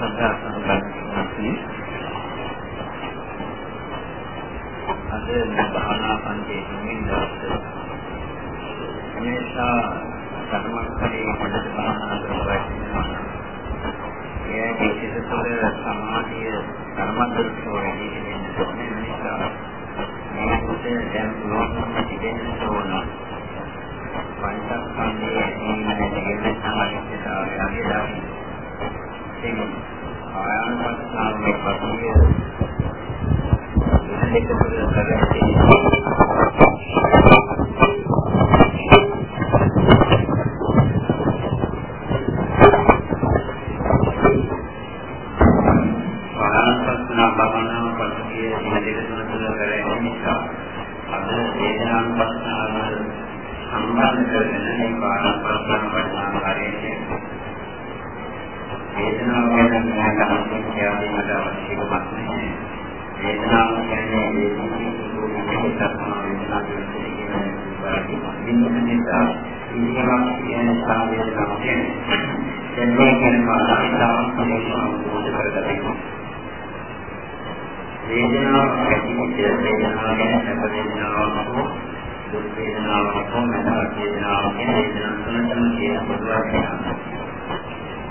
සදා සම්බන්ධයි. අද භාවනා පන්තියේ තුන්වෙනි දවසේ මේසා ධර්මස්කරී පොඩට භාවනා කරනවා. ඒ විශේෂතර සමාධිය ධර්මදර්ශෝ වැඩි වෙන නිසා මේකේ දැන් ලෝකෙ තිබෙන සෝන පංචස්කන්ධයේ ඇතිවෙන දෙකේ සමාධියතාවය අගයයි. ඒක ආයතනයේ පරිදි දෙක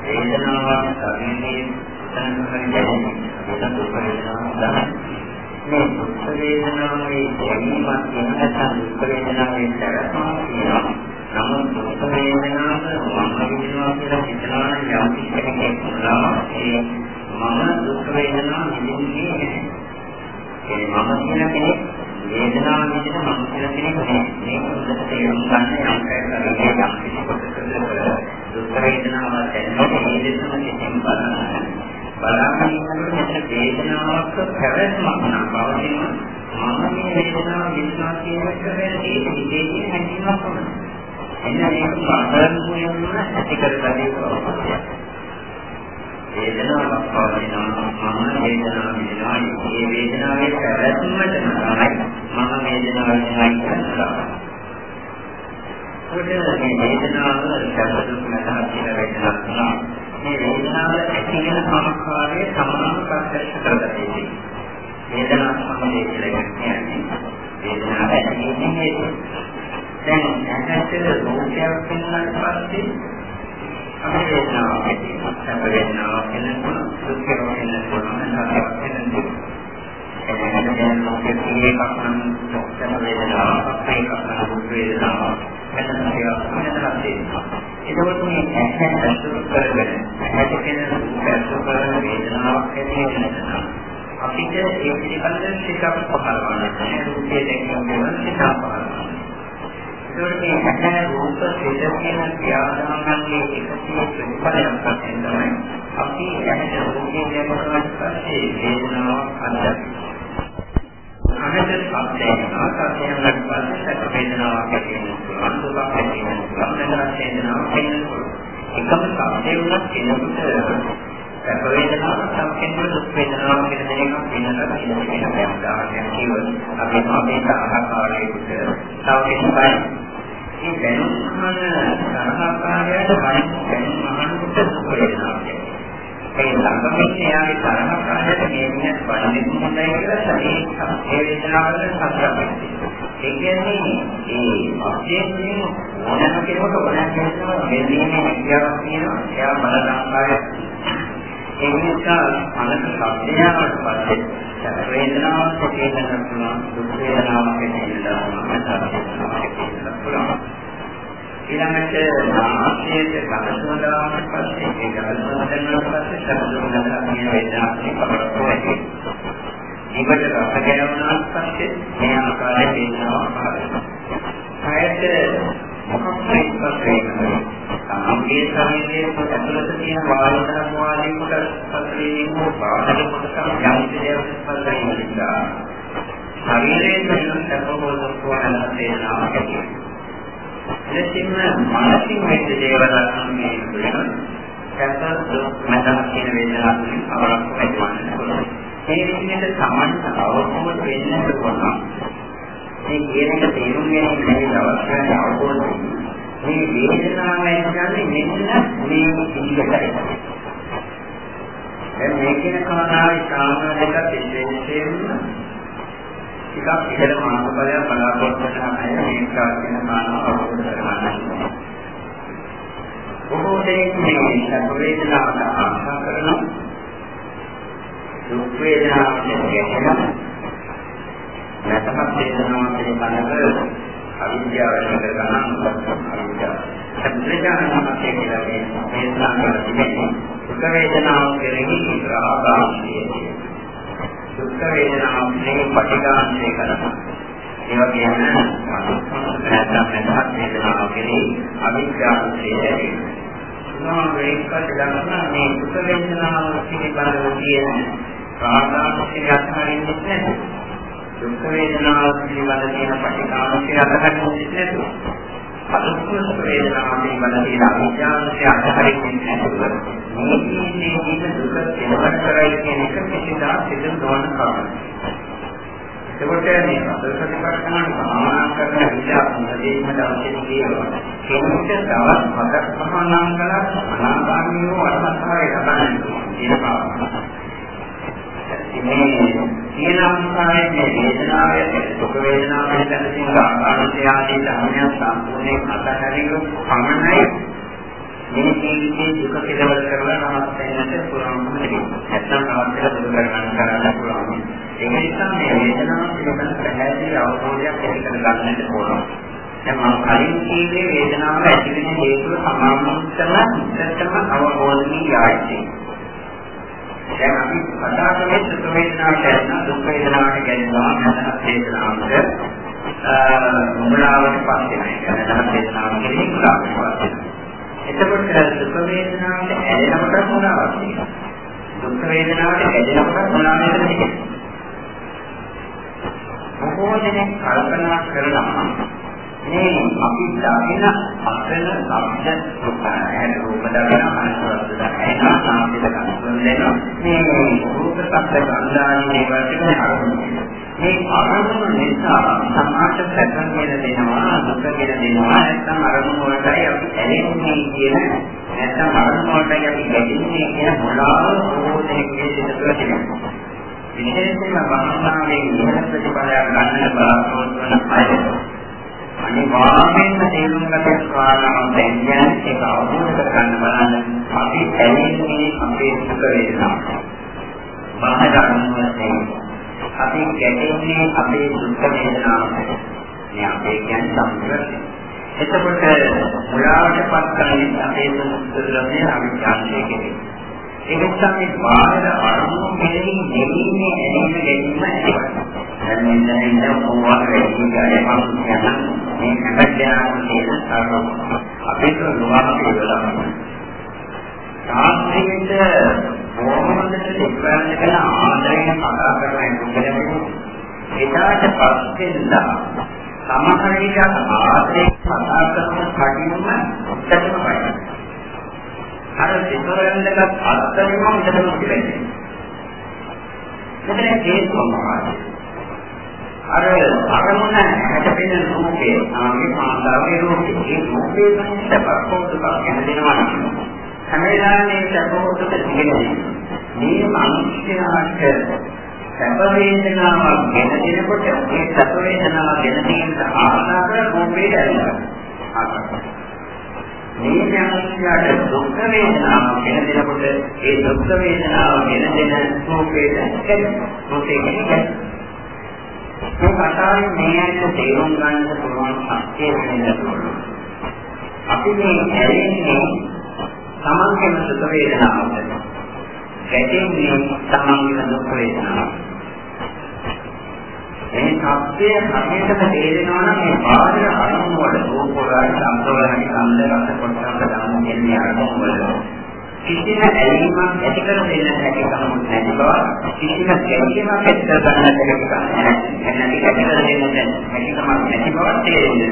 වේදනාවක් ශරීරයේ සංකල්පයෙන් දැනෙන දුක් වේදනාවක් මේ දුක් වේදනාවේ දැනීමක් වෙනසක් දුක් වේදනාවේ තරමක් කියනවා. නමුත් දුක් වේදනාව මම විඳිනවා කියලා හිතනවා නම් යම් කෙනෙක් කියනවා ඒ මම දුක් වේදනාව විඳින්නේ නැහැ. ඒ මම කියන කෙනෙක් වේදනාව විදිහට මම කියලා කෙනෙක් නෑ. මේක හොඳට තේරුම් ගන්න යම් කරන්නේ යම් කිසි කොටසකට දුක් වේදනාවක් දැනෙනවා මේ දෙකම කිසිම බලන්න. බලන්න ඉන්නකොට වේදනාවක් පැවැත්මක් නම් පවතින මම මේ වේදනාව විඳිනවා කියන එක වෙන්නේ ඒක විදේකින් හැඟීමක් වුණා. එන්න මේක පාඩම්ුවෙන්ම ඇති කරගන්නේ කොහොමද? වේදනාවක් පවතිනවා මම වේදනාව විඳිනවා මේ වේදනාවේ පැවැත්මට තමයි මම වේදනාව විඳිනවා කියලා. ඔය මේ වේදනාව සැපදුක් නැතහත් කියලා වේදනාවක් නා මේ වේදනාව ඇති වෙන ආකාරය සමාන ප්‍රත්‍යක්ෂ කරගන්නේ. වේදනාව සම්බන්ධය කියලා කියන්නේ වේදනාව ඇති වෙන හේතුව. දැන් ඇත්තට රෝගයක් වෙනාට පස්සේ අපේ වේදනාවක් ඇති සැප වේදනාවක් වෙනකොට දුක් වේදනාවක් වෙනකොට වෙනකොට එතන දැන් මොකද කියන්නේ කපන සැප වේදනාවක් අපේ කපන දුක් වේදනාවක් වෙනසක් වෙනසක් තියෙනවා ඒකවත් මේ ඇහැ අසුර කරගෙන ඇහැට කියන අසුර කරන වේදනාවක් ඇති වෙනවා අපිට ඒ පිළිබඳව සිතක් පහළ වන්නේ රූපයේ දැකීම වෙන සිතක් පහළ වන්නේ ඒකේ හැකන රූප සිත කියන ක්‍රියාදාමයන්ගේ එකතු ප්‍රතිඵලයක් වශයෙන් තමයි අපි ඇහැට රූපේ දැකීමට පස්සේ වේදනාවක් අත්දැකීම. අහකට සත්‍යයක් ආකාශයෙන් පස්සේ සැප වේදනාවක් ඇති වෙනවා. දුකක් ඇති වෙනවා. නැත්නම් වේදනාවක් ඇති වෙනවා. එකම සත්‍යය වුණත් කෙනෙකුට සැප වේදනාවක් සම්පූර්ණ දුක් වේදනාවක් කියන දෙකක් වෙනකට කියන වෙන වෙන උදාහරණයක් කියවල අපි අපේ සහකාරයෙකුට තව කෙනෙකුට මේ දැනුම් අහන තරහකාරයට වයින් දැනුම් අහනකොට දුක වෙනවා. ඒ ළඟමින් එයාගේ තරහකාරයට මේ මිනිස් වන්නේ හොඳයි කියලා ඒ ඒ වේදනාවල සතුටක් ඒ කියන්නේ ඒ අධ්‍යයනයේ ඕනෑම කෙනෙකුට ඕනෑම කෙනෙකුට මෙන්නේ හැකියාවක් තියෙනවා. එයා බලන ආකාරය ඒ නිසා මනස සම්පූර්ණවට පස්සේ වේදනාවක් ඇති වෙන පුළුවන් දුක් වේදනාවක් ඇති වෙනවා පුළුවන් ඊළඟට ආශයයට ගලසවදාවට පස්සේ ඒ ගලසවදාවට පස්සේ සම්පූර්ණ කියන වේදනාවක් කවරක් වෙයි. ඊකට රස ගැනීමනාට පස්සේ මේ ආකාරයේ වේදනාවක් පහළ වෙනවා. ආයත මොකක්ද ඉස්සත් වෙන්නේ? තමන්ගේ ශරීරයේ ඇතුළත තියෙන වායු ධර්ම වාදී කොට පස්සේ හෝ බාහිර කොට යම් දෙයක් පස්සේ නිසා ශරීරයේ තියෙන සැපබෝධ කොහොමද තේරෙනවා කියන්නේ. එලෙසින්ම මානසික වෙච්ච දේවල් මේ වෙන සැප දුක් මතක් කියන වේදනාවකින් අවරක් වෙන්න පුළුවන්. මේ විදිහට සමන්ත අවබෝධ වෙන්න පුළුවන්. මේ කියන එක තේරුම් ගැනීම අවශ්‍යයි අවබෝධය. මේ වේදනාව කියන්නේ මෙන්න මේ ඉන්නකයි. දැන් මේ කියන කාරණාව ඉතාම දෙක විශේෂයෙන්ම ටිකක් ඉහළ මානසිකය බලාපොරොත්තු කරන අය මේක කියන කාරණාව අවබෝධ කරගන්න. බොහෝ දෙනෙක් මේ සැප වේදනාවට ආශා කරනවා. දුක් වේදනාවට ගැටෙනවා. නැත්නම් වේදනාව පිළිබඳව අවිද්‍යාව ඇති කරගන්න අවිද්‍යාව. සත්‍යඥානමතේ කියලා මේ දේශනා කරලා තිබෙනවා. දුක් වේදනාව කෙරෙහි රාගාංශය. දුක් වේදනාව කෙරෙහි පටිඝාංශය කරනවා. ඒ වගේම නැත්නම් මෙතන වේදනාව කෙරෙහි අවිද්‍යාවන්තය ඇති. මොනවා වේකත් ගන්න මේ දුක් වේදනාව පිළිබඳව කියන රාගාංශය අත්හරින්නේ නැහැ. දුක් වේදනාව පිළිබඳ තියෙන පටිඝාංශය අත්හරින්නේ නැහැ. අදුක්ඛ වේදනාව පිළිබඳ තියෙන අවිද්‍යාවන්තය අත්හරින්නේ නැහැ. මේ ජීවිතයේ දුක කෙලවර කරයි කියන එක කිසිදා සිදු නොවන කාරණා. එතකොට මේ සතරපටිපස්සනාන භාවනා කරන විදිහ හොඳදීම අවශ්‍ය කියනවා. කෙනෙකුට දවස් හතක් භාවනා කළා අනාගාමීව අරහත්භාවය ලබන්නේ කියනවා. මේ කියන අංශාවේ මේ වේදනාවේ දුක වේදනාවේ දැන තියෙන ආකාරය ආදී ධර්මයන් සම්පූර්ණයෙන් අතහැරීම පමණයි මේ ජීවිතයේ දුක කෙලවර කරලා නමත් වෙනට පුළුවන්කම තිබෙනවා. නැත්නම් නමත් වෙලා දුක කරගන්න කරන්න පුළුවන්. ඒ නිසා මේ වේදනාව පිළිබඳ පැහැදිලි අවබෝධයක් ඇති කර ගන්නට ඕන. දැන් මම කලින් කීවේ වේදනාව ඇති වෙන හේතුව සමාන්තරම ඉස්සරටම අවබෝධයෙන් යයි. දැන් අපි කතා කරන්නේ දුක් වේදනාවට ගැන දුක් වේදනාවට ගැනවා නැත්නම් වේදනාවට මුලාවට පස්සේ නේද නැත්නම් වේදනාව කියන්නේ මුලාවට පස්සේ. එතකොට දුක් වේදනාවට ඇලෙනකොට මුලාවක් තියෙනවා. දුක් වේදනාවට ඇලෙනකොට මුලාවක් තියෙනවා. බොහෝ දෙනෙක් කල්පනා කරනවා මේ අපි දකින අසල ශබ්ද රූපයන් රූප දකින අනුසවස්ත දකින සාමිත කන්සල් දෙන මේ රූප ශබ්ද ගන්ධාදී දේවල් ටික අරමුණු මේ අරමුණු නිසා සමාජ පැටර්න් කියන දෙනවා දුක කියන දෙනවා නැත්නම් අරමුණු වලටයි අපි ඇලෙන්නේ කියන නැත්නම් අරමුණු වලටයි අපි ගැටෙන්නේ කියන මොළාව බොහෝ දෙනෙක්ගේ සිතට තියෙනවා විශේෂයෙන්ම භාවනාවේ ඉහළ ප්‍රතිඵලයක් ගන්න බලාපොරොත්තු වන අය අනිවාර්යෙන්ම තේරුම් ගත කාරණාව දැන් ඒක අවබෝධ කරගන්න බලන්න අපි ඇලෙන්නේ අපේ සුඛ වේදනාව. බාහිර අනුමතයෙන් අපි ගැටෙන්නේ අපේ දුක් වේදනාවට. මේ අපේ කියන්නේ සම්පූර්ණ. එතකොට මුලාවටපත් කරන්නේ අපේ දුක් වේදනාවේ අවිචාරයේ කෙරේ. ඒක නිසා මේ බාහිර අරමුණු කෙරෙහි දෙන්නේ ඇලීම ගැනීම ඇතිවෙනවා. දැන් මෙන්න ඉන්න කොහොමද වෙන්නේ කියලා මේ හැමදේම කියන අරමුණ. අපිට ලෝභ කියලා සාස්ත්‍රියට කොහොමද ඉස්සරහට කරන ආදරයෙන් කතා කරන එක එදාට පස්සෙන්දා සමහර විට ආදරයෙන් කතා කරන කඩින්ම උත්තර තමයි. අර සිතවලට අත්දැකීම ඉඳලා තිබෙන්නේ. මෙතන හේතුවමයි. අර අරමුණ හැදෙන රූපේ ආගේ මාතාවේ රූපේ ඒ රූපේ සැපකෝදුක ගැන දෙනවා හැම වෙලාවෙම සැපකෝදුක තියෙනවා. මේ මිනිස්යාට සැප වේදනාවක් ගැන දෙනකොට ඒ සැප වේදනාව ගැන තියෙන ආකාර රූපේ දැනෙනවා. මේ ඥානයට දුක් වේදනාව වෙන දෙනකොට ඒ දුක් වේදනාව වෙන දෙන රූපේ දැක්කේ රූපේ කියන්නේ මේ කතාවේ මේකට තේරුම් ගන්න පුළුවන් ශක්තිය වෙනවා. අපි මේ ඇලෙන්නේ තමන්ගේම සුඛ වේදනාවට. ගැටෙන්නේ තමන්ගේම දුක් වේදනාවට. මේ සත්‍යය හරියටම තේරෙනවා නම් මේ බාහිර අරමුණු වල රූප වල සම්ප්‍රදාය සම්ද රස කොටස ගන්න කියන්නේ අරමුණු වල කිසිම ඇලීමක් ඇති කර දෙන්න හැකියාවක් නැති බව කිසිම ගැටීමක් ඇති කර ගන්න හැකියාවක් නැහැ. නැති කර දෙන්න හැකියාවක් නැති බව තේරෙන්නේ.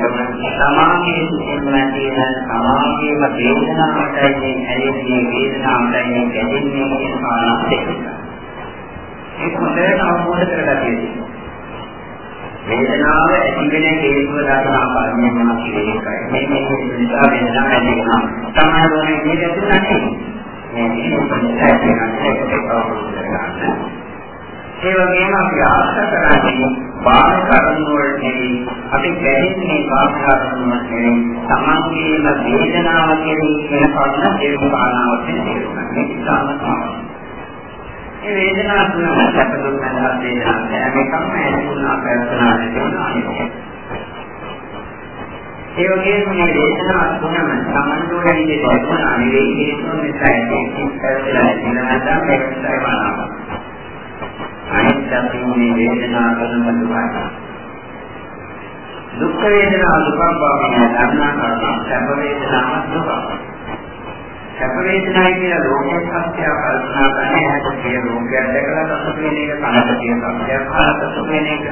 සමාගයේ සිටින තියෙන සමාගයේම වේදනාවටයි ඇලෙන්නේ වේදනාවටයි ගැටෙන්නේ කියන කාරණා දෙක. ඒක හොඳට අවබෝධ කරගන්න ඕනේ. වේදනාව ඇති වෙන හේතුව දක්වා බලන්න කියේකයි. මේ මේ නිසා වේදනාව ඇති වෙනවා. සමාධියේ මේක තුනක් මේ මේ පරිසරයෙන් ඒ වගේම අපි ආශා කරන්නේ බාහිර කරුණු වලට නෙවෙයි අපි ගැටෙන්නේ බාහිර කරුණු වලට නෙවෙයි තමන්ගේම වේදනාව කෙරෙහි කියන කරුණ තේරුම් ගන්නවට තේරුණා මේ ඉතාම තමයි මේ වේදනාව තුන සැප දුක් නැති වේදනාවක් හැම එකම ඇතිවුණා ප්‍රයත්නා නැතිවුණා අනිවාර්යයි ඒ වගේම මේ වේදනාව තුනම සම්මතෝරේ ඉඳලා නෙවෙයි හේතුන් නිසා ඇති කරලා ඉඳලා මේක තමයි බලනවා අනිත් අතින් මේ වේදනා කරන දුකයි. දුක් වේදනා දුක බව දන්නා කරන සැප වේදනාව දුක. සැප වේදනායි කියන ලෝකයේ සත්‍ය කල්පනා කරන්නේ හැට ඒ රෝගයක් දැකලා සතුට වෙන එක කනට තියෙන සත්‍යයක් කාලට සතුට වෙන එක.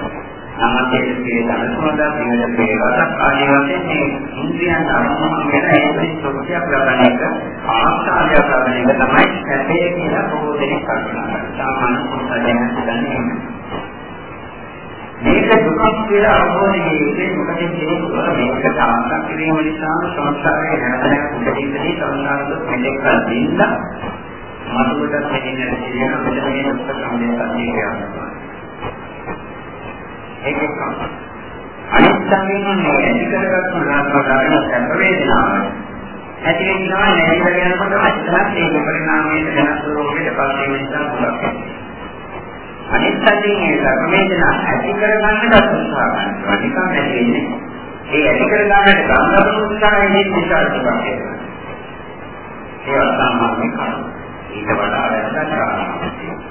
සමාජයේ තියෙන අනුසමදා පිළිවෙල පිළිවෙලක් ආදී වශයෙන් මේ ඉන්ද්‍රියන් අරමුණු වෙන ඒ සත්‍යයක් ලබන එක ආස්වාදයක් ලබන එක තමයි සැපේ කියලා බොහෝ දෙනෙක් කල්පනා කරනවා. සාමාන්‍ය පුරුෂයන් හිතන්නේ මේක දුකක් කියලා අවබෝධ වෙන්නේ මොකද හේතුව මේක සාර්ථක කිරීම නිසා සංස්කාරයේ නැවතයක් උපදින්නේ සංස්කාරක මෙලෙක දින්න මතුවට මෙන්න කියන මෙතන මේ දුක්ඛ සමුදය සත්‍යය කියනවා. ඒක තමයි. අනිත් සංගීතන මේ ඇති කරගත්තු නාමකාරණ සැප වේදනාව. ඇති වෙනවා නැතිව යනකොට අච්චරක් ඒ පරිණාමයේ වෙනස් රෝගයට පස්සේ නිසා පුළුවන්. අනිත් පැත්තෙන් මේ සැප වේදනා ඇති කරගන්නට උත්සාහ කරනවා. නිකන් නැති වෙන්නේ. ඒ ඇති කරගන්නට ගන්න උත්සාහයෙන් විශාල දුකක් එනවා. ඒ අසාමාන්‍ය කාරණා. ඊට වඩා වැදගත් කාරණා.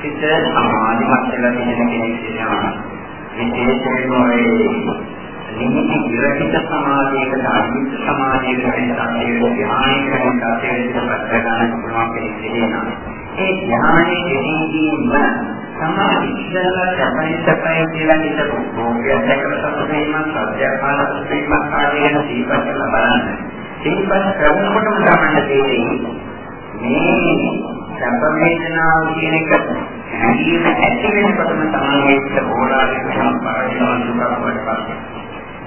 සිත සමාධිමත් වෙලා තියෙන කෙනෙක් කියනවා විශේෂයෙන්ම ඒ නිමිති විරහිත සමාධියකට අනිත් සමාධියකට සම්බන්ධ ධ්‍යානයකට සම්බන්ධ කරගන්න පුළුවන් කෙනෙක් කියනවා ඒ ධ්‍යානයේ දෙදීම සමාධි ඉස්සරලා සැපයි සැපයි කියලා හිතපො භෝගය දැකලා සතුටීමක් සත්‍යපාල සුපීමක් ආදී ගැන දීපත් කරලා බලන්න. දීපත් කරනකොටම තමයි තේරෙන්නේ මේ සැප වේදනාව කියන එක හැදීම ඇති වෙනකොටම තමයි ඒක ඕලාරික සම්පාදනය දුක වඩපත්.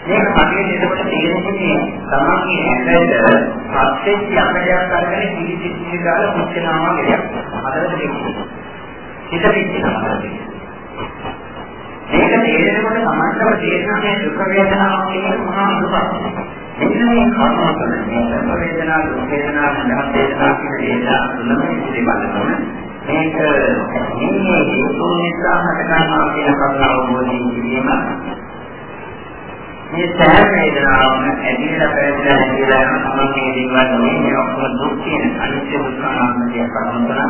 මේක හරියට එතකොට තේරෙන්නේ තමන්ගේ ඇඟට පස්සේ යකඩයක් අරගෙන කිලිසිච්චි දාලා පුච්චනවා වගේ. හදලා දෙන්නේ. හිත පිටිනවා. මේක තේරෙනකොට සමාජව තේරෙනවා මේ දුක වේදනාව කියන මහා දුක. මෙන්න මේ කර්මවල මේ වේදනා දුක් වේදනා මනස වේදනා කියන වේදනා තුනම පිළිබඳව මේක මේ හේතු නිසා හටගන්නවා කියන කරුණ අවබෝධ කිරීම මේ සෑම වේදනාවම ඇදීලා පැහැදිලා ඇදීලා යන සමගිය දේවල් නෙමෙයි මේ ඔක්කොම දුක් කියන අනිත්‍ය දුක්ඛ අනාත්ම කියන කරුණ තුන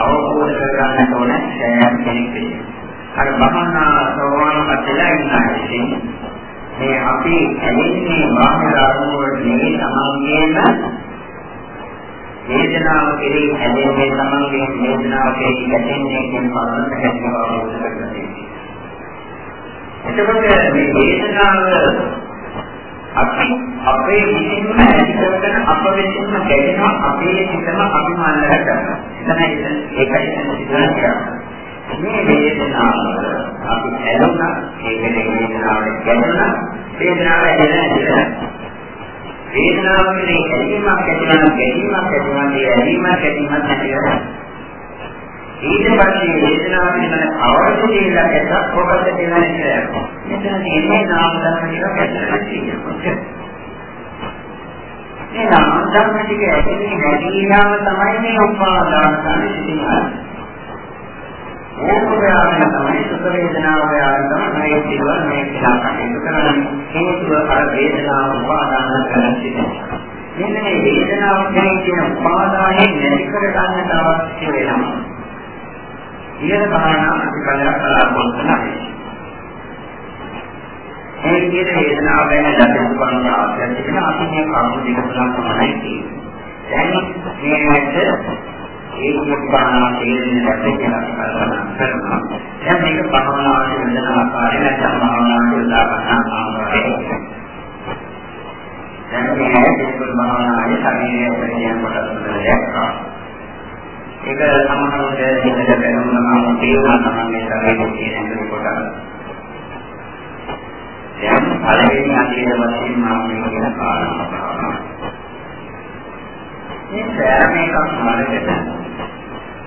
අවබෝධ කරගන්නට ඕන සෑම කෙනෙක් විසින්. අර භවනා සෝවාන් පතලා ඉන්න මේ අපි ඇලෙන්නේ බාහිර අරමුණු වලට නෙවෙයි තමන්ගේම වේදනාව කෙරෙහි ඇලෙන්නේ තමන්ගේ වේදනාව කෙරෙහි ගැටෙන්නේ කියන කාරණාව හැදෙනවා අවබෝධ කරගන්න. එතකොට මේ වේදනාව අපි අපේ විසින්ම ඇති කරගෙන අප විසින්ම ගැටෙනවා අපේ සිතම අභිමානය කරනවා. එතන ඒකයි සිදුවන්නේ. මේ වේදනාව අපි ඇලුනා ඒකේ වේදනාවට ගැටුණා වේදනාව ඇදෙනවා වේදනාවේ ඇලීමක් ඇතිවෙනවා ගැටීමක් ඇතිවෙනවා ඒ ඇලීමක් ගැටීමක් නැතිවෙනවා ඊට පස්සේ වේදනාව පිළිබඳ අවශ්‍ය දේවල් එකක් ඔබට දෙනවා කියලා. මෙතන තියෙන්නේ නාම ධර්ම ටිකක් ඇතුළත තියෙනවා. මේ නාම ධර්ම ටික ඇතුළේ නැතිවම තමයි මේ උපාදාන සංසිඳීම. ඕකෝයාගෙන තමයි සුඛ වේදනාව වයාගෙන තමයි මේ දේවල් මේ කියලා කටයුතු කරන්නේ. හේතුව අර වේදනාව උපාදාන කරන්නේ. මෙන්න මේ වේදනාව කියන උපාදානයේ නැති කර ගන්නට අවශ්‍ය වෙනවා. ඊට කාරණා අපි කලක් බලාපොරොත්තු නැහැ. මේ විදිහට වේදනාව ගැන දැනුම් ගන්න අවශ්‍ය තියෙන අපි මේ කරුණු දෙක තුනක් තමයි තියෙන්නේ. දැන් මේකට ඒක භාවනා තේරෙන්නේ නැති කියලා කල්පනා කරනවා. දැන් මේක භාවනාවට වෙන ආකාරය නැත්නම් භාවනාවට යොදා ගන්න ආකාරය. දැන් මේ ඒක භාවනාවේ ශරීරයේ ප්‍රතියම් කොටස් දැක්කා. ඒක සමහරවිට හිතට දැනුනම තේරුම් ගන්න මේ ශරීරයේ තියෙන කොටස්. දැන් පළවෙනි අධ්‍යයන වශයෙන් මම මේ කියන කාරණා මේ සෑම එකක් මනසට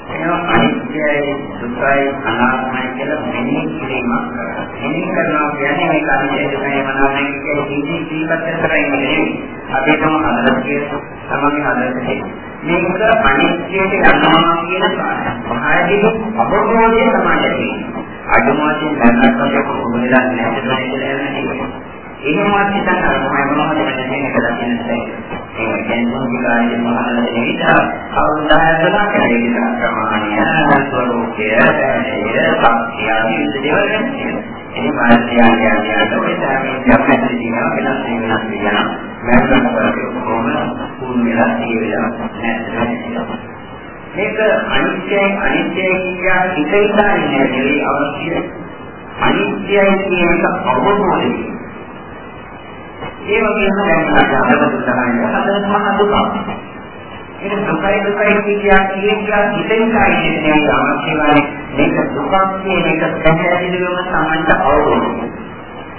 ඒවා අනිත්‍යයි අනිත්‍යයි දුකයි අනාත්මයි කියලා මෙනෙහි කිරීමක් කරනවා. මෙනෙහි කරනවා කියන්නේ මේ කාර්යය දුකයි අනාත්මයි කියන කීටි ජීවිත කරන්නේ නෙවෙයි. අපි තම හදලා කියන තමයි හදලා තියෙන්නේ. මේක අනිත්‍යයට යනවා කියන කාරණා. මහාදී අපෝමෝධය තමයි තියෙන්නේ. අඩුමාසින් දැනගන්න කොට කොහොමද නැහැ කියලා කියන්නේ. එහෙමවත් හිතන්න අර මොනවද මොනවද මේක දකින්න බැහැ. ඒ කියන්නේ විකාරයේ මහාන දෙවිත අවුදායතන කෙරෙහි ප්‍රමාණය ස්වરૂපය දැනෙය සත්‍යය දේවල් එනි මාත්‍යා කියන්නේ ඔය තමයි යම්කෙ දිනවා වෙනස් වෙනස් වෙනවා මම කරන්නේ කොහොමද පුරුදු වෙලා තියෙලා නැහැ මේක අනිත්‍යයි අනිත්‍යයි කියන හිතේසා ඉන්නේ අවශ්‍ය අනිත්‍යයි කියන එක අවබෝධ ඒ වගේම දැන් අපි අදවස් උදාහරණයක් හදන්න මහ දුක. ඒක දුකයි දුකයි කියන කියා හිතෙන් කායිනේ අවශ්‍යයි මේක දුකක් කියන එක පැහැදිලිවම සමන්ත අවබෝධය.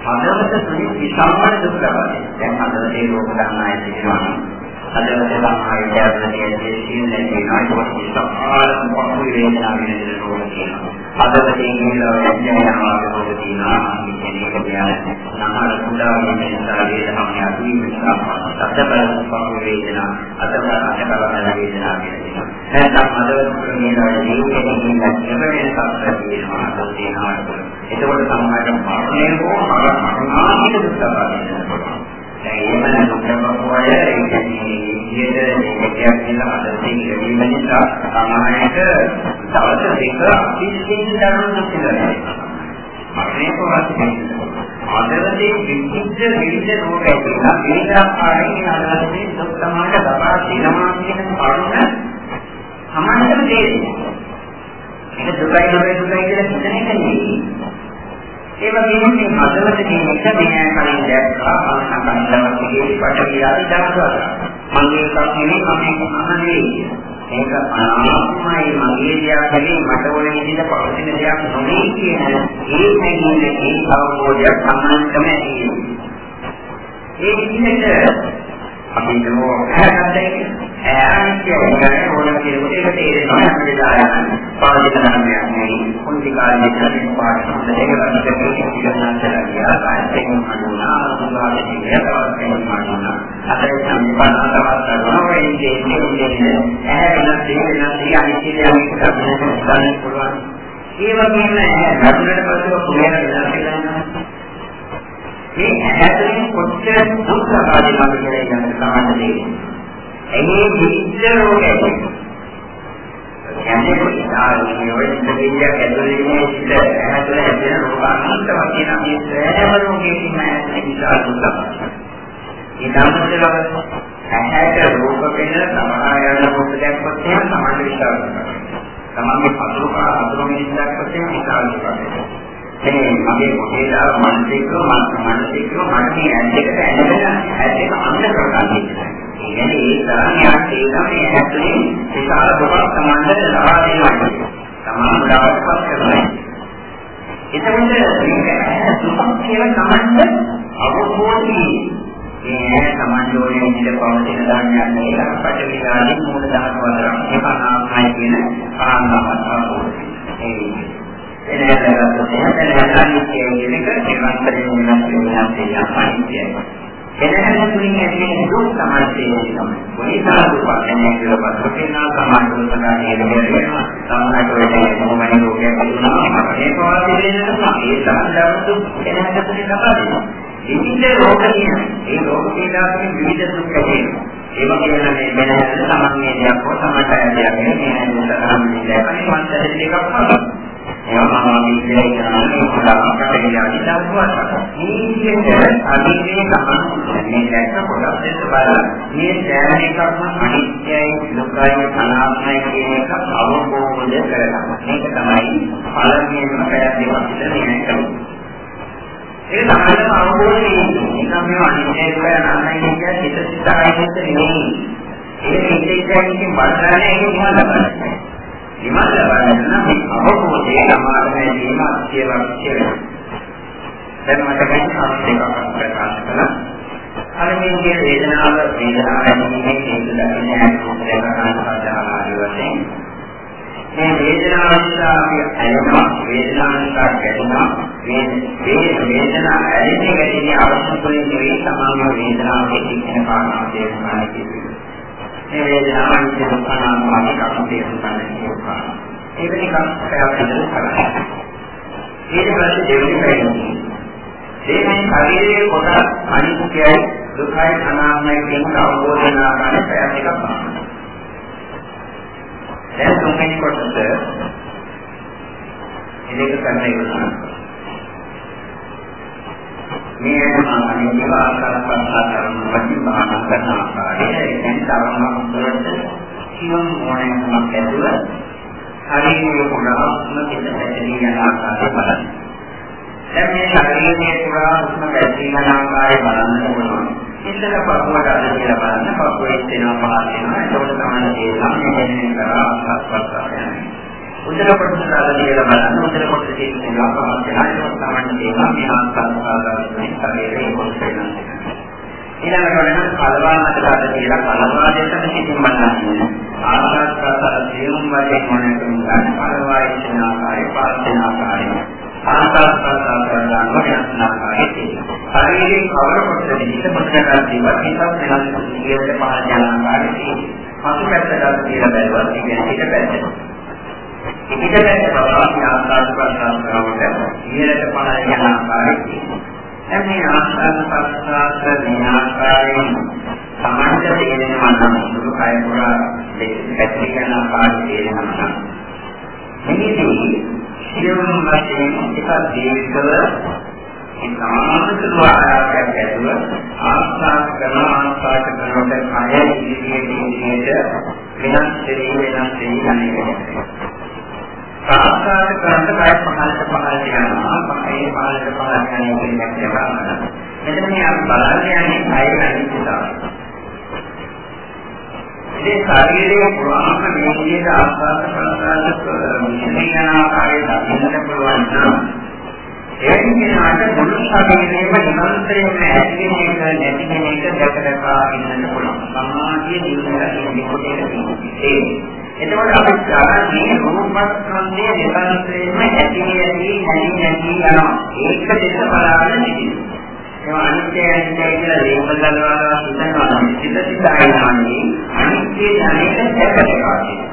හදවත තුලින් විසාමන දුක් ලබන්නේ. දැන් හදවතේ රෝග ගන්නයි කියනවා. හදවත සමාහය දැක්වෙන්නේ සිහිනේ කියනවා. ඒක විසාමාර පොහු වේදනාව වෙන රෝග කියනවා. හදවතේ කියලා යනවා රෝග තියෙනවා. කියන එක කියන්නේ නහර කුඩා වීම නිසා වේදනාවක් අඩු වීම නිසා අත්බල පහු වේදනා අතබල අතබල වේදනා කියනවා. නැත්නම් අදවස් ක්‍රමයේ ජීවිතයේ ඉන්න කෙනෙක් සත්‍ය කියනවා අද තියෙනවා. එතකොට සමාජයේ මාර්ගය හෝ මරණාන්තික දුක්ඛපාදනය. දැන් එහෙම දුක්ඛපෝය ඒ කියන්නේ ඊට දෙකක් කියලා අදසින් ලැබීම නිසා සමාජයට දවස් දෙක අතිශයින් දරුණු දුක් වෙනවා. මරණය කොහොමද ආදරදී විවිධ විවිධ රෝග ඇතිවෙනවා විවිධ ආකාරයෙන් ආදරදී දුක් සමාන දබා දිනමා කියන කරුණ සමානටම තේරෙනවා ඒක දුකයි දුකයි දුකයි කියලා හිතන එක නෙවෙයි ඒ වගේම මේ හදවත කියන එක මේ කලින් දැක්කා. අනකන්දවත් කියන පටවිය ආදී දක්වලා මගේ එකක් නෙවෙයි මම අහන්නේ මේක අනාත්මයි. මගේ දෙයක් නෙවෙයි මට ඕන විදිහට පවතින දෙයක් නෙවෙයි කියන ඒ හැඟීම ඒ අවබෝධය සම්මතම ඇති ඒ විදිහට අපි නෝ හැදන්නේ ඈනිච්ච වෙනකන් ඕන කෙනෙකුට ඒක තේරෙනවා හැම වෙලාවෙම පාදිත ධර්මයක් නෙවෙයි කුංචි කාර්යයක් කරන පාඩම් දෙක ගන්නට පිළිගන්න කියලා කායිකෙන් හඳුනා සුභාවේ කියලාවත් කියනවා අතේ සම්පන්න තවත් කරනවා ඒ කියන්නේ ඇහැ වෙනස් දේ වෙනස් දේ අනිත්‍ය දේ අනිත්‍ය ගන්න පුළුවන් ඒ වගේම ලැබුණට පස්සේ කුලේන වෙනස් වෙනවා මේ ඇහැතෙන් කොච්චර දුක් ලබාදීමද කියලා යන සමානදී. එහේ විච රෝගය. කියන්නේ කොහොමද ඔය ඉතිරිය ඇතුලේ ඉන්න ඉස්ස ඇහැතේ හැදෙන රෝග අනන්ත වශයෙන් අපි සෑම රෝගයකින්ම ඇහැතේ නිසා දුක් ලබනවා. ඒ ධර්මවල ඇහැට රෝග වෙන සමහර යන රෝග දැක්කොත් එහෙම සමාන විශ්වාස කරනවා. තමන්ගේ පතුරු කා අතුරු මිනිස්සුන්ට කොටේ විශ්වාස කරනවා. මේ මගේ පොතේ දාලා මනසිකව මනසිකව මට මේ ඇද්දකට ඇදගෙන ඇද්දක අන්න කරගන්න. ඒ කියන්නේ ඒ තරම් යක් තේරෙන්නේ ඇතුලේ විශාල දුකක් සම්බන්ධ ලබා දෙනවා. තමන් උදාවස්පත් කරනවා. එතකොට මේක දුක කියලා සම්බන්ධ අවබෝධය මේ සමාජෝනේ විදිහට පවතින ධර්මයක් නෙවෙයි අපට විලාදී මූල ධර්ම වලට ඒක අනාත්මයි කියන කාරණාවක් අවබෝධය. ඒ විදිහට එනකට එහෙම අනිත්‍ය කියන එක නිරන්තරයෙන් වෙනස් වෙනවා කියන්නේ එනහන තුලින් ඇති දුක් සමාජයේ තමයි. මොනිසා දුකන්නේ කියලා පස්සෙනා සමාජය සදානේ දෙවියන්වා සමාජයට වෙන්නේ මොමනි රෝගයක් තිබුණා. ඒක වාසිය දෙන්න තමයි. ඒ සම්බන්ධව දුක් එනහන තුලින් ලබා දෙනවා. විවිධ රෝග කියන ඒ රෝග පීඩාවකින් විවිධ දුක් ඇති වෙනවා. ඒ වගේම මේ වෙනහන සමන්ගේ දෙයක් හෝ සමාජය දෙයක් නෙමෙයි. මේ නේද තමයි දෙයක්. අනිත් මන්තර දෙකක් වගේ. ඒ තමයි අවබෝධය නිකම් මේ අනිත්‍යයි දුකයි අනාත්මයි කියන හිත සිතායි හිත නෙමෙයි. ඒක හිතේ කියන්නේ බලන්නේ ඒක මොනවද කරන්නේ? නිවන් ලබන්න නම් මේ අවබෝධය සමාදනය වීම අත්‍යවශ්‍යයි. දැන් මට මේ අත්දැකීමක් ප්‍රකාශ කළා. අනිමේ වේදනාව වේදනාව ඇතිවෙන්නේ හේතු දකින්නේ අනුකම්පාවෙන් ආදී වශයෙන්. මේ වේදනාව නිසා අපි ඇලෙනවා වේදනාව නිසා ගැටෙනවා මේ වේදනාව ඇලෙන්නේ ගැටෙන්නේ අවශ්‍ය තුලින් නෙවෙයි සමාන වේදනාවේ තිබෙන කාරණා තේරුම් ගන්න කිව්වේ. මේ වේදනාව අනිත්‍ය දුක්ඛනාත්මයි කම තේරුම් ගන්න කියනවා. ඒක නිකන් ප්‍රයත්න කරලා. ඊට පස්සේ දෙවෙනි පැයෙන් මේ ශරීරයේ කොටස් අනිත්‍යයි දුකයි අනාත්මයි කියන අවබෝධ කරගන්න ප්‍රයත්න එකක් කරනවා. දැන් තුන්වෙනි කොටස ඉලෙක කරන්න ඉවරයි. මේ අනුමානයේ දේව ආකාර පස්සාතරම් වශයෙන් සියුම් මොණයක් ඇතුව ශරීරයේ පුරාත්ම පිට පැතිරී යන ආකාරය බලන්න. දැන් මේ ශරීරයේ පුරාත්ම පැතිරී යන ආකාරය බලන්න පුළුවන්. ඉස්සර පපුවට අද කියලා බලන්න. පපුවේ එනවා පහළ වෙනවා. එතකොට තමයි තේරෙනවා මේ දෙන්නේ කරා ආස්වාස්වාස යන්නේ උදේට කොටස අද කියලා බලන්න. උදේට කොටස තියෙනවා පහළ වෙනවා. එතකොට තමයි තේරෙනවා මේ ආස්වාස්වාස වෙන්නේ ශරීරයේ කොටස වෙනවා. ඊළඟට වෙන කලවානකට අද කියලා. කලවා දෙකට සිටින් බලන්න ආස්වාස්වාස සියුම් වශයෙන් මොනකම ගන්න කලවා ඉන්න ආකාරය පාස්න ආකාරය ආස්වාස්වාස කරනවා වෙනස් ආකාරයකින් ශරීරයේ කවර කොටසද හිත පොටකට දේවත් හිතක් වෙනස් විදියට පහළ යන ආකාරයකින් පසු පැත්තට කියලා බැලුවත් ඒ කියන්නේ හිත පැත්තට. හිත පැත්ත බව ආස්වාද ප්‍රසආස කරනකොට ඉහළට පහළ යන ආකාරයකින් දැන් මේ ආස්වාද ප්‍රසආස වෙන ආකාරයෙන් සමාජ තේරෙනවා නම් සුදු කය පුරා පැති යන ආකාරය තේරෙනවා නම් මේකදී සියුම් වශයෙන් එක දීර්ඝව සාමතුල ආකාරයක් ඇතුව ආස්වාද කරන ආස්වාද කරනකොට කය ඉදිරියේ ඉදිරියට වෙනස් දෙවි වෙනස් දෙවි යන්නේ. ආස්වාද කරන කය පහළට පහළට යනවා. කය පහළට පහළට යන එක කියනවා. මෙතන මේ අපි බලන්නේ යන්නේ කය අනිත්‍යතාවය. ඉතින් ශරීරයේ පුරාම මේ විදිහට ආස්වාද කරන මිශ්‍රණ ආකාරය දකින්න පුළුවන් නම් එවැනි කෙනාට මුළු ශරීරයේම නිරන්තරයෙන්ම ඇතිවෙන එක නැති වෙන එක දැක දැක ඉන්නට පුළුවන්. සමාධිය දිනුනලා ඉන්නේ කොටේ ඒ. එතකොට අපි ගන්නේ රූපස්කන්ධය නිරන්තරයෙන්ම ඇති ඇති නැති නැති යනවා. ඒක දෙක බලාගෙන ඉන්නේ. ඒ අනිත්‍ය අනිත්‍ය කියලා ලේබල් ගන්නවා හිතනවා. සිත සිතයි අනිත්‍ය අනේක දැක දැක ඉන්නේ.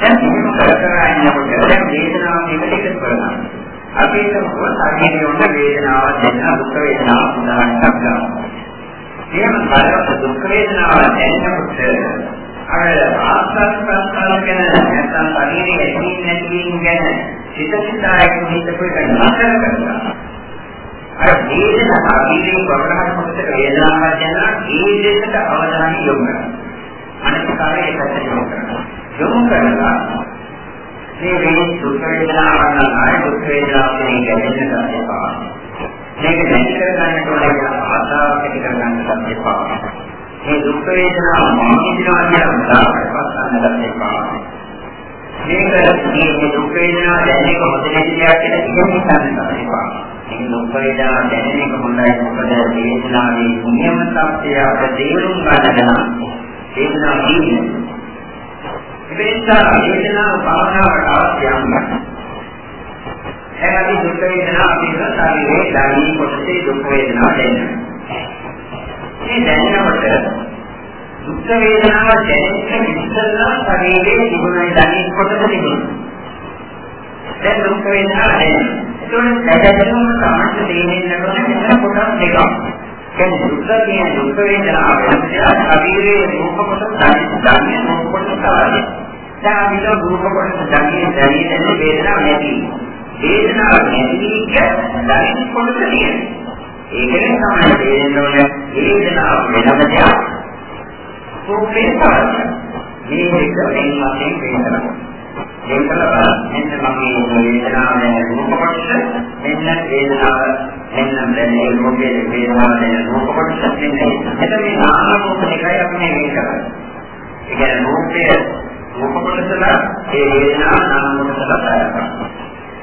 දැන් මේක කර කර ඉන්නකොට දැන් වේදනාව එකට එකතු කරනවා. අපි හිතමු ශරීරයේ උඩ වේදනාවක් දැනෙන දුක් වේදනාවක් උදාහරණයක් ගන්නවා. එහෙම බලවත් දුක් වේදනාවක් දැනෙනකොට අර ආස්වාද ප්‍රස්තාව ගැන නැත්නම් ශරීරයේ ඇතින් නැතිවීම ගැන සිත සිතායක හිතපු එක නතර කරනවා. අර වේදන ශරීරයේ ප්‍රබලම කොටසක වේදනාවක් දැනෙනවා ඒ දෙකට අවධානය යොමු කරනවා. අනිත් කාර්යය පැත්තට යොමු කරනවා. යොමු කරලා මේ මේ දුක් වේදනාවන් ආය දුක් වේදනාව කියන ගැටෙන්න එපා. මේක නැති කර ගන්නට ඕනේ කියලා ආසාවක් ඇති කර ගන්නත් එපා. මේ දුක් වේදනාව මොනිනවා කියලා උදාහරණයක් ගන්නත් එපා. මේක මේ දුක් වේදනාව දැනෙන්නේ කොහොමද කියලා කියන ඉගෙන ගන්නත් එපා. මේ දුක් වේදනාව දැනෙන එක හොඳයි මොකද වේදනාවේ නියම තත්ත්වය අප තේරුම් ගන්න නම් වේදනාව කියන්නේ ඒ නිසා වේදනාව භාවනාවට අවශ්‍ය යන්නේ. එහදී දුක් වේදනා අපි ශරීරයේ ධාරී කොටසේ දුක් වේදනාව දැනෙනවා. මේ දැනෙනකොට දුක් වේදනාව දැනෙන්න ඉස්සෙල්ලා ශරීරයේ තිබුණේ ධාරී කොටස තිබුණා. දැන් දුක් වේදනාව දැනෙනවා. ඒකෙන් දැනෙනම සාමාන්‍ය දෙන්නේ නැරොනේ මෙතන කොටස් දෙකක්. දැන් දුක් කියන දුක් වේදනාව ශරීරයේ රූප කොටස දැනෙන්නේ රූප කොටස තමයි. දැන් අපිට රූප කොටස දැකීම දැනීම වේදනාවක් නැති. වේදනාවක් නැති කිය දැනීම කොටස තියෙනවා. ඒකෙන් තමයි තේරෙන්නේ වේදනාව වෙනම දෙයක්. රූපේ තමයි. මේ දෙක වෙන වශයෙන් වේදනාවක්. ඒකල මෙන්න මගේ වේදනාව දැන රූප කොටස මෙන්න වේදනාව මෙන්න දැනේ රූපේ වේදනාව දැන රූප කොටස මෙන්න. එතන මේ නාම රූප දෙකයි අපි මේ කරන්නේ. ඒ කියන්නේ රූපය රූප කොටසලා ඒ වේදනාව නාම කොටසලා කරනවා.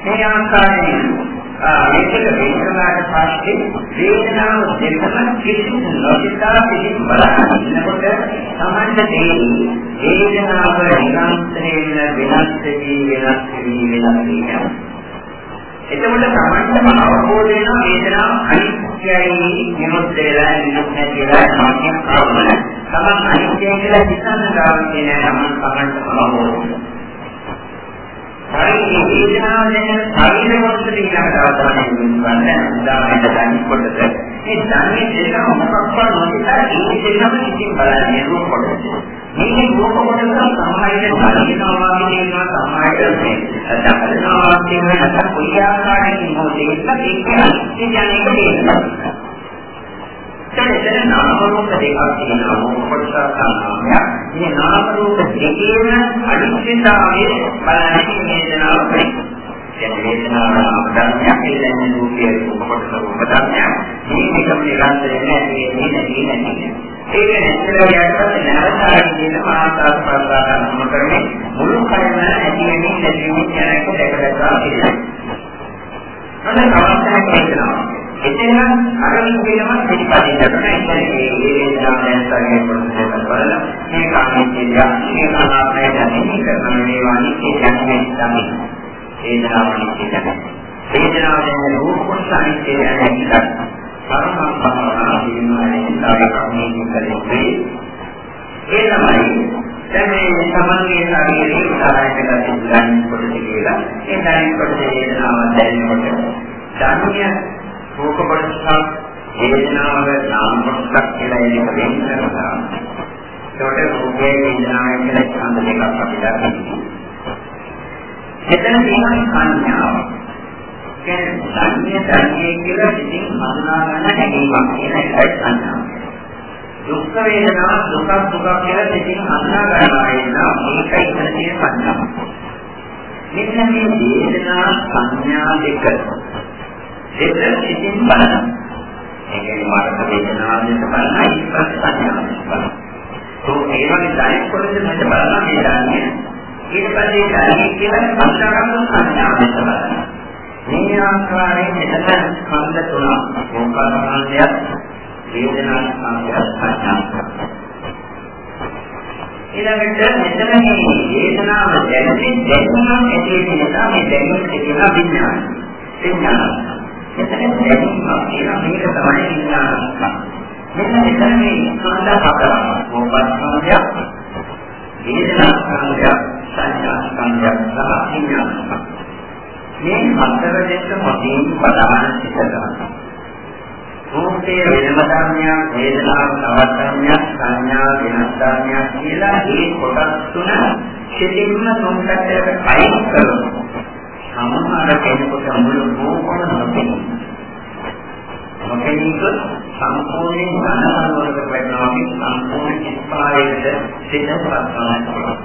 මේ ආකාරයෙන් මේක වේදනාවට පස්සේ වේදනාව දෙකම කිසිම නොසිතා කිසිම බලන්නකොට සමන්ද දෙන්නේ වේදනාව නිරන්තරයෙන් වෙනස් වෙවි වෙනස් වෙවි වෙනස් වෙනවා. එතකොට සමන්තම අවබෝධ වෙන වේදනාව අනිත්‍යයි නිරුද්ධ වෙලා නිරුද්ධ නැතිලා සාක්ෂි කරගන්න. තමන් අනිත්‍යයි කියලා හිතන්න ගාවන්නේ නැහැ තමන් සමන්තම අවබෝධ වෙනවා. හරි වේදනාව දැනෙන ශරීර මොහොතේ ඊළඟට අවධානය යොමු කරන්න උදාහරණයක් ගන්න කොටස මේ ධර්මයේ දෙක මොකක්වත් නොකියලා ඒ දෙකම ඉතින් බලන්නේ රූප කොටස මේ රූප කොටස සමාහිත ධර්මනවා වගේ වෙනවා සමාහිත මේ දකනවා වගේ වෙනවා කොයි ආකාරයකින් හෝ දෙයක් ඒක අනිත්‍ය යන්නේ එතන නාම රූප දෙකක් තියෙනවා කොටසක් ගන්නවා. මේ නාම රූප දෙකේම අනිත්‍යතාවයේ බලන්නේ වේදනාව වෙයි. කියන වේදනාව ධර්මයක් කියන්නේ රූපයේ කොටස රූප ධර්මයක්. මේක නිරන්තරයෙන් නැති නැති නැති. ඒක නැතිලා යනකොට නැවතාරි කියන ආකාර ප්‍රකාශන කරන්නේ මුළු කයම ඇති වෙන්නේ නැති වෙන්නේ යන එක දැක දැක ඉන්නවා. අන්න අවස්ථාවක් තියෙනවා. එතන අර විදිහම පිළිපදින්න කරන ඒ වේදනාව දැනගන්න කොටසක් බලලා මේ කාමයේ මේ අනාත්මය දැනීම කරන මේවා නිත්‍ය දැනීම තමයි වේදනාව නිත්‍ය දැනීම වේදනාව දැන රූප කොටස අනිත්‍ය දැනීම පරම භාවනා දිනවලින් තාවකමී කරන්නේ ඒ තමයි දැන් මේ සමන්ගේ ශරීරයේ උදාහරණයක් ගන්න කොටස කියලා. ඒ දැනීම කොටස වේදනාව දැනෙනකොට ධර්මය රූප කොටසක් වේදනාව නාම කොටසක් කියලා ඒක වෙන් කරනවා. ඒකට රූපේ වේදනාව කියලා ස්කන්ධ දෙකක් අපි දකිනවා. එතන තියෙන සංඥාව. කියන්නේ සංඥා සංඥා කියලා ඉතින් හඳුනා ගන්න හැකියාවක් කියන එකයි සංඥාව. දුක් වේදනා දුක දුක කියලා ඉතින් හඳුනා ගන්නවා එනවා මේකයි ඉතන තියෙන සංඥාව. මෙන්න මේ වේදනා සංඥා දෙක ඒක ඉතින් බලන්න. ඒ කියන්නේ මාර්ග වේදනාවෙන් බලන ඉස්පස් සංඥාවෙන් බලන. ඒ වගේ දැනෙන කොටස මෙතන බලන්න මේ දන්නේ. ඊට පස්සේ දැනෙන්නේ කියලා සංස්කාරම් සංඥාවෙන් බලන. මේ ආකාරයෙන් මෙතන ස්කන්ධ තුනක් මොකක්ද වේදනා සංඥා සංඥා. ඊළඟට මෙතන මේ වේදනාව දැනෙන්නේ දැනුම ඇති වෙන නිසා මේ දැනුම කියන විඥානය. විඥානය එතන දැනීමක් කියලා මේක තමයි විඥානස්කන්ධ. මෙන්න මෙතන මේ ස්කන්ධ හතරක්. මොකක්ද වේදනා ස්කන්ධය, සංඥා ස්කන්ධය සහ විඥාන ස්කන්ධය. මේ හතර දෙක මොදින් ප්‍රධාන සිතනවා. රූපයේ වෙනම ධර්මයක්, වේදනාව තවත් ධර්මයක්, සංඥා වෙනස් ධර්මයක් කියලා මේ කොටස් තුන සිතින්ම තුන්කටට අයින් කරනවා. සමහර කෙනෙකුට මුළු රූපම නොපෙනේ. නොපෙනීක සම්පූර්ණ ධනවලට වෙනවා සම්පූර්ණ ඉස්පාරයේද සිතපත් කරනවා.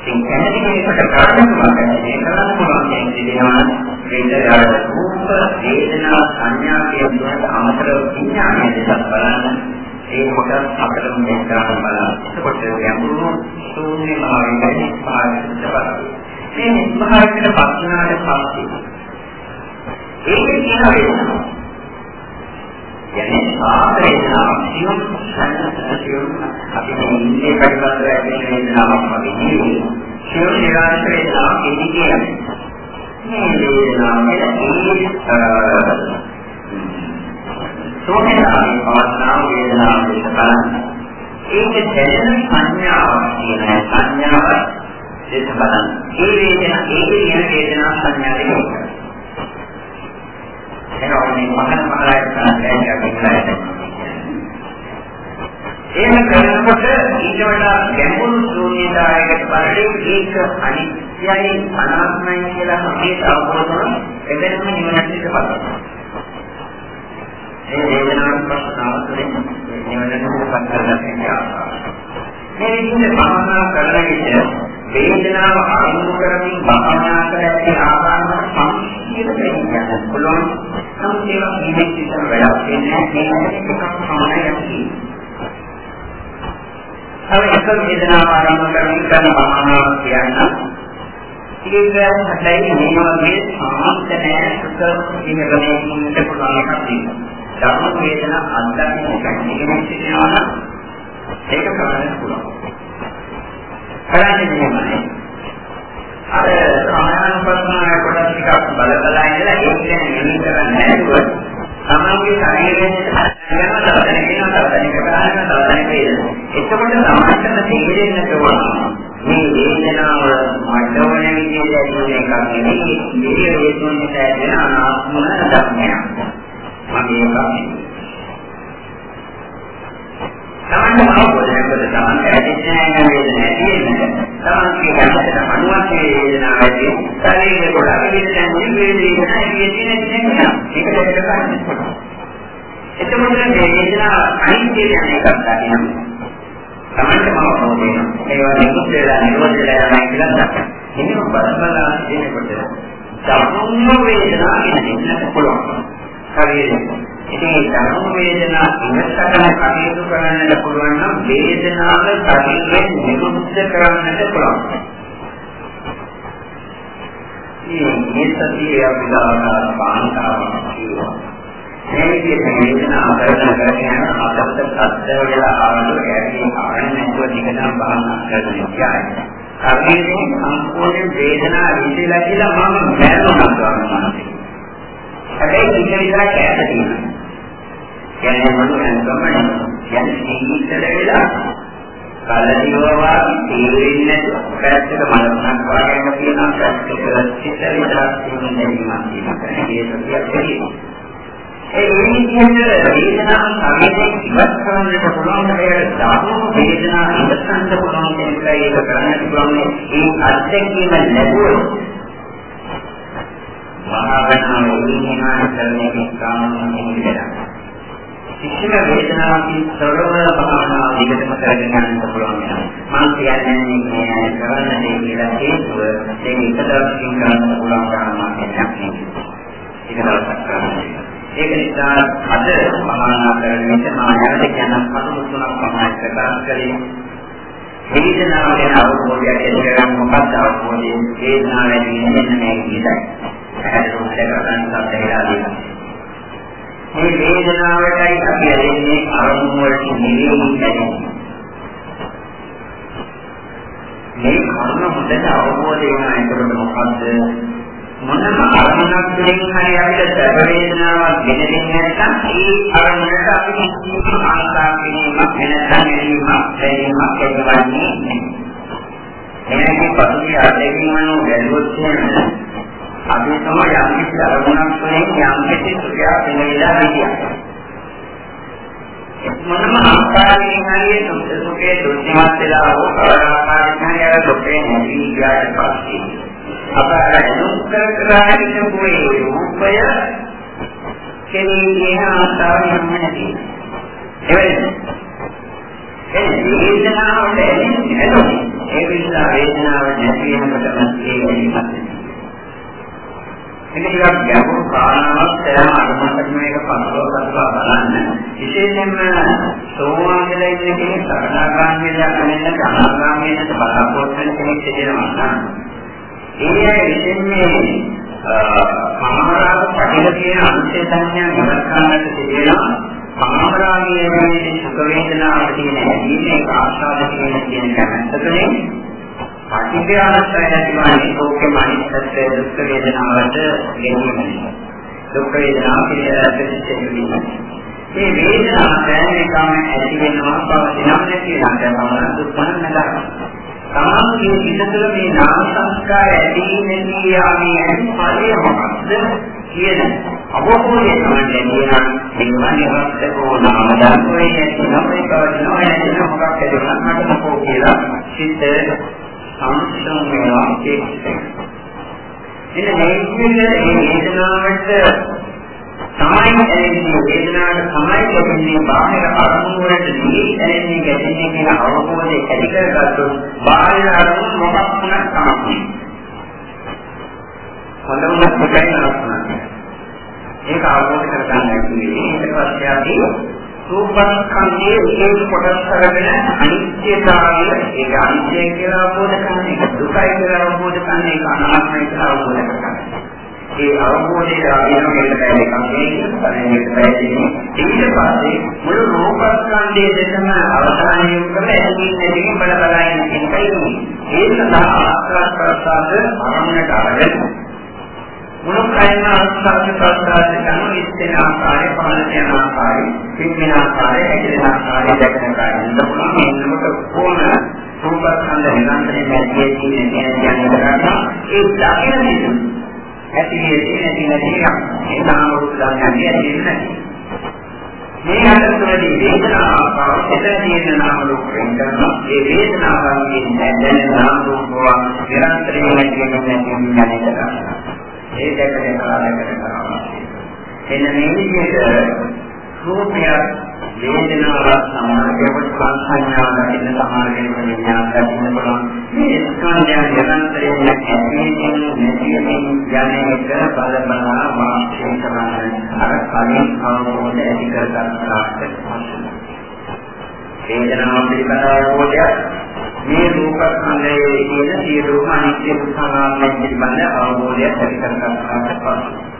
ඉතින් කැමති කෙනෙකුට කාටවත් මේ කරන්න පුළුවන් කියනවා වේදනා රූප වේදනා සංඥා කියන අමතර විඥානය දෙක බලන්න ඒ කොටස් අපිට මේ කරන්න බලන්න. එතකොට ගැඹුරු ශූන්‍ය භාවයෙන් ඉස්පාරයේද මේ නිස්මහාරකට පස්සනාට පස්සේ ඒක කියන වේදනාව. යන්නේ ආවේදනාව සියුම් සංසියුම් අපි මේ ඉන්නේ පරිවර්තනය වෙන වේදනාවක් වගේ නෙවෙයි. සියුම් නිරාශ වේදනාවක් එදි කියන්නේ. මේ වේදනාව කියන්නේ සෝමනාවේ පවස්නාව වේදනාව දෙක බලන්න. ඒක දැනෙන සංඥාවක් කියන සංඥාවක් දෙක බලන්න. ඒ වේදනා ඒකේ කියන වේදනා සංඥා දෙක. එනවා මේ මහාන මහායත සංඥා එහෙම කරනකොට ඊට වඩා ගැඹුරු ශූන්‍යතාවයකට පරිදි ඒක අනිත්‍යයි අනාත්මයි කියලා අපේ අවබෝධ කරන එදෙනම නිවනට පිටපත්. ඒ වේදනාවක් ප්‍රශ්නාව තුළින් නිවනට පිටපත් කරගන්න මේ විදිහට භාවනා කරන විට වේදනාව ආරම්භ කරමින් භාවනා කරද්දී ආරම්භ සංකීර්ණ වෙන්න පුළුවන්. නමුත් ඒවා නිමෙත් ඉස්සර වැඩක් වෙන්නේ නැහැ. මේක එකක් සමානයි අර එක වේදනාව ආරම්භ කරමින් කරන භාවනාව කියන්න ඒක හැබැයි මේ වගේ සාන්ත නැහැ සුත ඉන්නකමේ ඉන්න පුළුවන් එකක් තියෙනවා. ධර්ම වේදනා අත්දැකීම් එකක් නෙමෙයි කියනවා නම් ඒක කරන්න පුළුවන්. කරන්නේ මෙහෙමයි. අර සමානානුපස්සනාව කොටස් ටිකක් බල බල ඉඳලා ඒක ගැන මෙහෙම කරන්නේ නැතුව තමන්ගේ ශරීරයෙන් යන තවදෙනෙක් වෙනවා තවදෙනෙක් කරනවා තවදෙනෙක් වේදෙනවා. එතකොට සමාජයට තේරෙන්නට ඕන මේ වේදනාව මට ඕන විදිහට ඇතිවෙන එකක් නෙවෙයි. මේ වේදනාව නිසා ඇතිවෙන අනාත්ම ධර්මයක්. මගේ එකක්. තමන්ට අවබෝධයක් කරගන්න තමන්ට ඇතිවෙන වේදනාවක් තියෙනවා. තමන්ගේ කනකට අනුවත් වේදනාවක් ඇති. ශරීරේ කොට විදිහට වේදනාවක් ඇති වෙන තියෙනවා. ඒක දෙකට ගන්න. එතකොට මේ වේදනාව අනිත්‍ය කියන එකක් ගන්නවා. තමන්ටම අවබෝධ වෙනවා. ඒවා නිකුත් වෙලා නිරෝධ වෙලා යනවා කියලා දක්වනවා. එහෙනම් බලබලා දෙනකොට ධර්ම වේදනා කියන දෙන්නත් පුළුවන්. හරියට. ඉතින් ධර්ම වේදනා ඉවසකන කටයුතු කරන්නට පුළුවන් නම් වේදනාව ශරීරයෙන් නිරුද්ධ කරන්නට පුළුවන්. මේ සතිය අපිට පාන්තාවක් කියනවා. මේ විදිහට වේදනාව කරන කරගෙන අපිට සත්‍ය වෙලා ආවොත් ඒකේ කාරණේ නැතුව දිගටම බහනා කරන්න කියයි. කර්මයෙන් සම්පූර්ණ වේදනාව විඳලා කියලා මම මෑනුණා ගන්නවා. හැබැයි ඉන්න විතරක් ඈත තියෙනවා. කියන්නේ මොනවද ගමන කියන්නේ ඉස්සර වෙලා කලියවා තේරෙන්නේ නැතුව පැත්තක මනසක් වාගෙන තියෙනවා. පැත්තක සිත විතරක් තියෙන දෙයක් තියෙනවා. ඒක සතියක් ඒ විදිහට වේදනාව සමීපයෙන් ඉවත් කරන්නට පුළුවන් දෙයක් ධාතු වේදනාව ඉවසන්න පුළුවන් දෙයක් ඒක කරන්නට පුළුවන්. ඒ අත්දැකීම ලැබුවොත් මහාවනාව විඥාන කරන්නේ කාමයෙන් ඉඳලා. කිසිම වේදනාවකින් තොරව භාවනාව දිගටම කරගෙන යන්න පුළුවන් වෙනවා මම කියන්නේ මේ කරන්න දෙය කියලා හේතුව ඒක එක දවසකින් කරන්න පුළුවන් කාරණාවක් නෙවෙයි ඒක දවසක් කරන්න ඒක නිසා අද භාවනා කරන විට මායාවට කියන කටයුතු තුනක් පමණයි ප්‍රකාශ කළේ. වේදනාව ගැන අවබෝධයක් ඇති කරගන්න මොකක්ද අවබෝධය? වේදනාව ඇති වෙන්නේ මේ විදිහයි. පැහැදිලිව දැකගන්න සම්පූර්ණලා දෙනවා. මේ වේදනාවටයි අපි ඇලෙන්නේ අරමුණු වලට නිවීම කියන්නේ. මේ කර්ම හොඳට අවබෝධ වෙනා එතකොට මොකද්ද? මොනම අරමුණක් තුළින් හරි අපිට සැප වේදනාවක් ගෙන දෙන්නේ නැත්නම් ඒ අරමුණට අපි කිසිම ආශාවක් කිරීමක් වෙනසක් ගැනීමක් දැනීමක් ඇතිවන්නේ නැහැ. එනකී පසුගිය අත්දැකීම් අනුව බැලුවොත් අපි තමයි යම් කිසි අරමුණක් තුළින් යම් කිසි සුඛයක් වෙනවිලා හිටියා. මොනම ආකාරයකින් හරි සුඛයේ දුක්ඛමත් වෙලා හෝ ආකාරයකින් හරි අර දුකේ නැති ගියාට පස්සේ අප දුක්ඛ කරාගෙන පොයේ රූපය කෙනෙකුගේ ආසාව නැති. එවෙයි. ඒ වේදනාවට එන්නේ ඒ නිසා වේදනාව නැති වෙනකොටම ඒ වෙනසක්. ඒක ටිකක් ගැඹුරු කාරණාවක් තේරෙන අනුමතන මේක පස්ව පස්ව බලන්න. විශේෂයෙන්ම සෝවාන්දලා ඉන්න කෙනෙක් සකදාගාමීලා කෙනෙක් අනාගාමීලාට බලාපොරොත්තු වෙන කෙනෙක් කියනවා නම් ඒ අය විශේෂයෙන්ම කාමරාග පටිල කියන අංශය සංඥා ඉවත් කරන්නට තිබෙනවා. කාමරාගයේ මේ සුඛ වේදනාවට තියෙන හැදීම ඒක ආශාද කියන කියන කැමැත්තනේ පටිඝානස්සය නැතිවන්නේ ඕකේ මානසික දුක් වේදනාවට ගෙනීමයි. දුක් වේදනාව පිළිබඳව මේ වේදනාව දැන එකම ඇති වෙනවා පවතිනවා නැති වෙනවා දුක් නැදා තමන්ගේ පිටතල මේ නාම සංස්කාර ඇති නැති යාමේ ඇති ඵලය මොකක්ද කියන අවබෝධය තමයි කියනවා මේවා නිවස්සකෝ නාම ධර්මයේ නැතිනම ඒකවල නැතිනම් මොකක්ද කියලා මට මොකෝ කියලා සිත සංසම් වෙනවා කියන්නේ. එන්න මේ විදිහට මේ වේදනාවට තමයි ඇලෙන්නේ වේදනාවට තමයි ලැබෙන්නේ බාහිර අරමුණු වලට දී ඇලෙන්නේ ගැටෙන්නේ කියන අවබෝධය ඇති කරගත්තොත් බාහිර අරමුණු මොකක් වුණත් තමයි. හොඳම කොටයි නරකුණා. ඒක අවබෝධ කරගන්න ඇතිනේ ඊට පස්සේ අපි රූපස්කන්ධයේ විශේෂ කොටස් කරගෙන අනිත්‍යතාවය ඒක අනිත්‍ය කියලා අවබෝධ කරගන්න එක දුකයි කියලා අවබෝධ කරගන්න එක අනාත්මයි කියලා අවබෝධ කරගන්න. ඒ අවබෝධය ආවිනෝකයට බැහැ එකක් නේ පරිණිත බැහැ ඊට පස්සේ මුළු රූපස්කන්ධයේ දෙතම අවධානය යොමු කරලා ඇතිින් නැතිින් බල බල ඉන්න එකයි ඒ සඳහා ආස්වාද ප්‍රසආද අරමුණට අරගෙන මුළු කයන ආස්වාද ප්‍රසආද කරන ඉස්තන ආකාරය පහළ යන ආකාරය පිටින ආකාරය ඇදෙන ආකාරය දැකන කාරණා පුළුවන්. එන්නකොට කොහොම රූපස්කන්ධ නිරන්තරයෙන් ඇතියේ තියෙන කියන කරනවා ඒ දකින නිසා ඇතියේ තියෙන තියෙන ඒ නාම රූප ධර්මයන් ඇති නැති මේ අතරතුරදී වේදනාව එතන තියෙන නාම රූප වෙනවා. ඒ වේදනාවන්ගෙන් දැනෙන නාම රූපව නිරන්තරයෙන් නැතිවෙන නැතිවෙන යන ඒ දැකගෙන කරාගෙන කරනවා. එන්න මේ විදිහට රූපයක් වේදනාවක් සමානකවට සංඥාවක් දකින්න සමානකෙක විඥාන දකින්න පුළුවන් මේ ස්කන්ධයන් නිරන්තරයෙන් ඇතිවෙමින් නැතිවෙමින් යන්නේ එක බල බලා වාක්‍ය කරන අර කලින් අවබෝධ ඇති කරගන්නාට වේදනාව පිළිබඳ අවබෝධය මේ රූපස්කන්ධයේ තියෙන සියලුම අනිත්‍ය සංඥාවන් පිළිබඳ අවබෝධය ඇති කරගන්නාට පස්සේ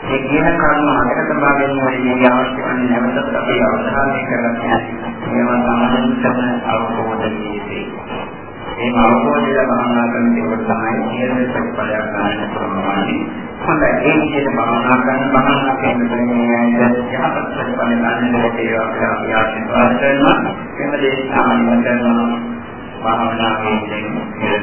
මේ කියන කර්ම හතර තබා ගැනීම මේ අවශ්‍ය වන්නේ නැවතත් අපි අවධානය කරගන්න. මේවා සමාන කරන අවබෝධයේදී. මේ අවබෝධය භාවනා කරන දේවල් තමයි කියන ප්‍රතිපලයක් ගන්න පුළුවන්. හොඳයි ඒ විදිහට භාවනා කරන භාවනා කරනකොට යහපත් ප්‍රතිපල ගන්න දෙයක් අපි ආශිර්වාද කරනවා. එම දේශනාවන් කරනවා භාවනාවේ ඉඳන්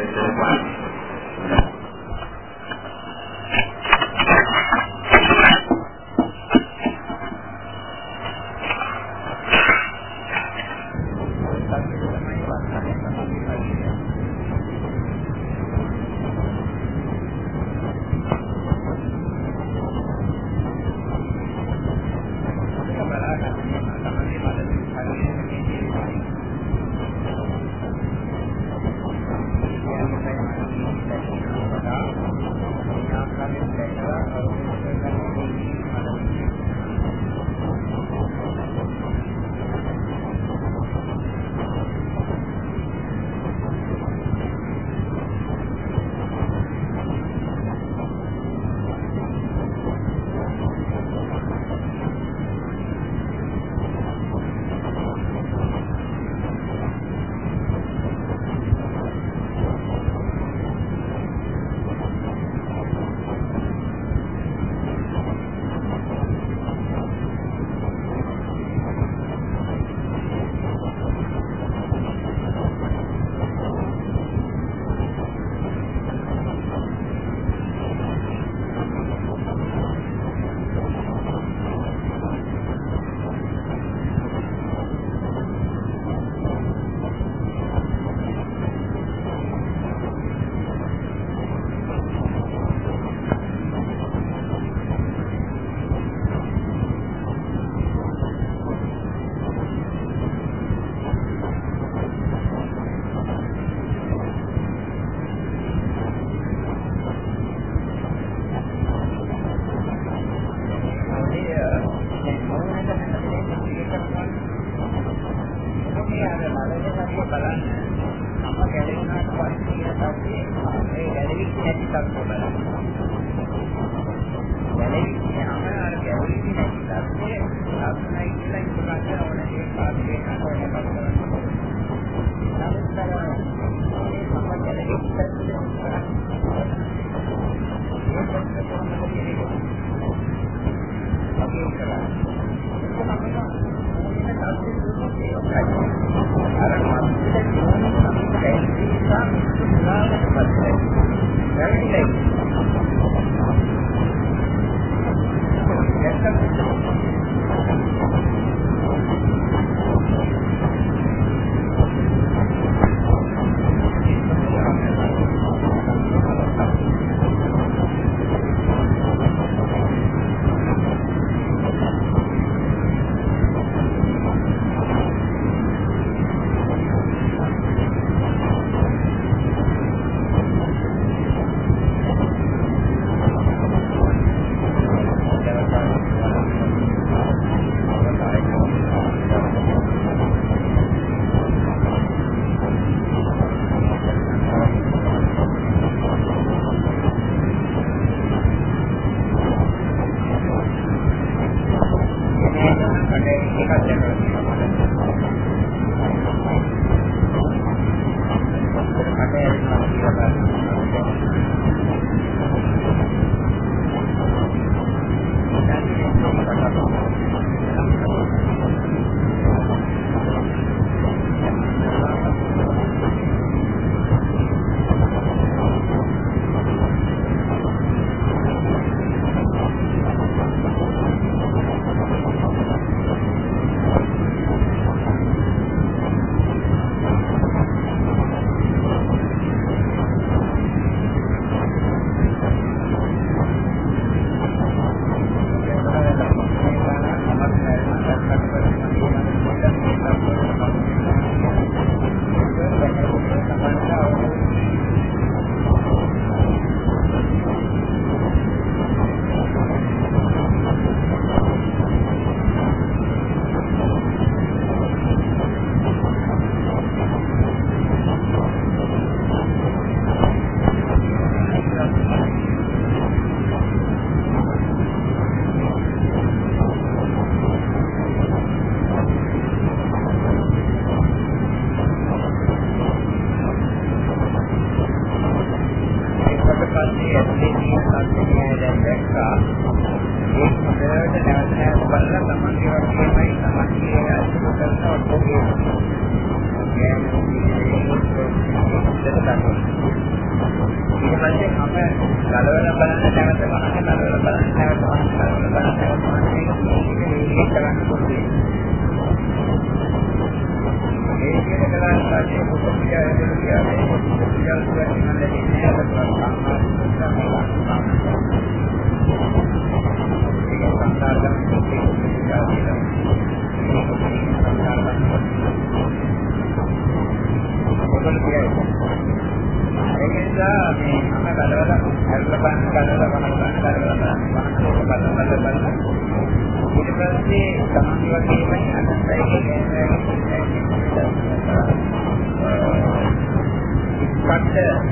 දක්වනවා මට ඒකත් දැනගන්න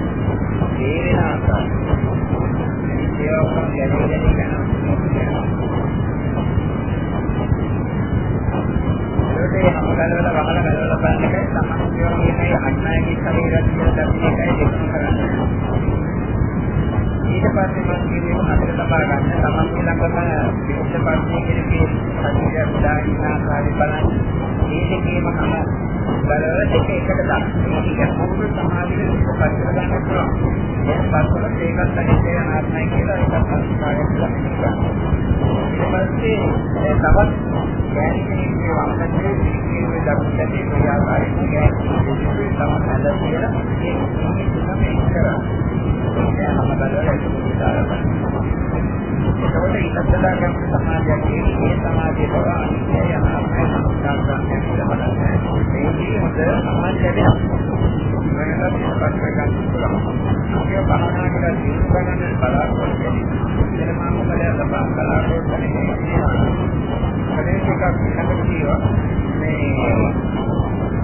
අනන්තයි ඉක්කට තේරෙන ආකාරය ඒ ඔක්කොම ගැලවි ගැලවි කරනවා ඒකේ හැම ගලවලා වහලා ගලවලා බලන්න එකයි තමයි මේ අඥායගේ ශරීරය කියලා දකින්න එකයි දෙකම කරන්නේ. ඊට පස්සේ මම කියන්නේ අපිට ලබා ගන්න තමන්ගේ ළඟම විශේෂ පස්සේ කෙනෙක්ගේ ශරීරය උදාහරණ ආකාරي බලන්න. මේ දෙකේම හැම ගලවලා දෙක එකට දාන්න. මේක පොදු සමාධියේ පස්සේ ගන්න පුළුවන්. මේ පස්වල ඒකත් අනිත්‍ය අනාත්මයි කියලා එකක් අනිවාර්යයෙන් ගන්න. ඊට පස්සේ තවත් ගෑනිකේ වම්පතේ මේ දක්ෂතේ ක්‍රියාකාරීත්වය තමයි හදලා කියලා ඒ තමයි කරා. ඒක හැම බලලා ඒකවල ඉස්සලා ගන්න සමාජයක් ඒ සමාජයේ බව අනිත්‍ය අනාත්මයි සංස්කාරයන්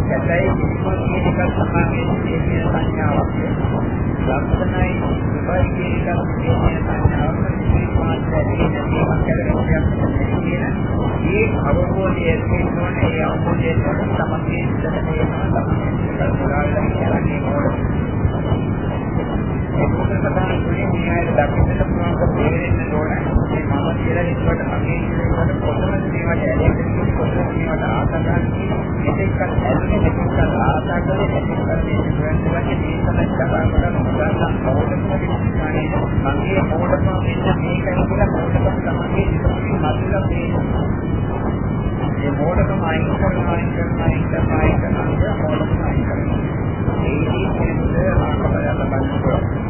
කියලා බලන්නේ. මේකේ හොඳ සමාජ ලැබෙනවා. වෙනදා පිටපත් ගන්න පුළුවන්. ඒක භාවනා කරලා ජීවත් ගන්න බලාපොරොත්තු වෙනවා. එතන මම බලලා ලබා බලාපොරොත්තු වෙනවා. ප්‍රදේශ එකක් ළඟට තියෙනවා මේ ඇතයි කිසිම එකක් සමාගයේ තියෙන සංඥාවක් ලක්ෂණයි විපයි කියන එකක් තියෙන සංඥාවක් මාත්‍රයෙන් මේක කරගෙන කියන ඒ අවබෝධය තියෙනවනේ ඒ අවබෝධය තමයි තමයි ඉස්සරහට යනවා තමයි කරගන්න කියන්නේ ඒක සදාන් කුලේ මෙයාට දකින්නට පුළුවන් තේරෙන්න ඕන මේ මම කියලා හිතුවට මගේ කියනකොට කොතනද මේවට ඇලෙන්නේ කොතනද මේවට ආශා කරන්නේ මේකත් ඇල්ලේ මේකත් ආශා කරන්නේ මේකත් වෙනස් වගේ මේ තමයි කරාමකට මුදල් අවුලකම විශ්වාසනේ මගේ මොඩකම මෙන්න මේකයි කියලා මොඩකම තමයි ඉතින් මතුලා මේ මේ මොඩකම අයින් කරනවා අයින් කරනවා අයින් කරනවා අයින් කරනවා මොඩකම අයින් කරනවා ඒකේ කියන්නේ ආකපය ලබන්න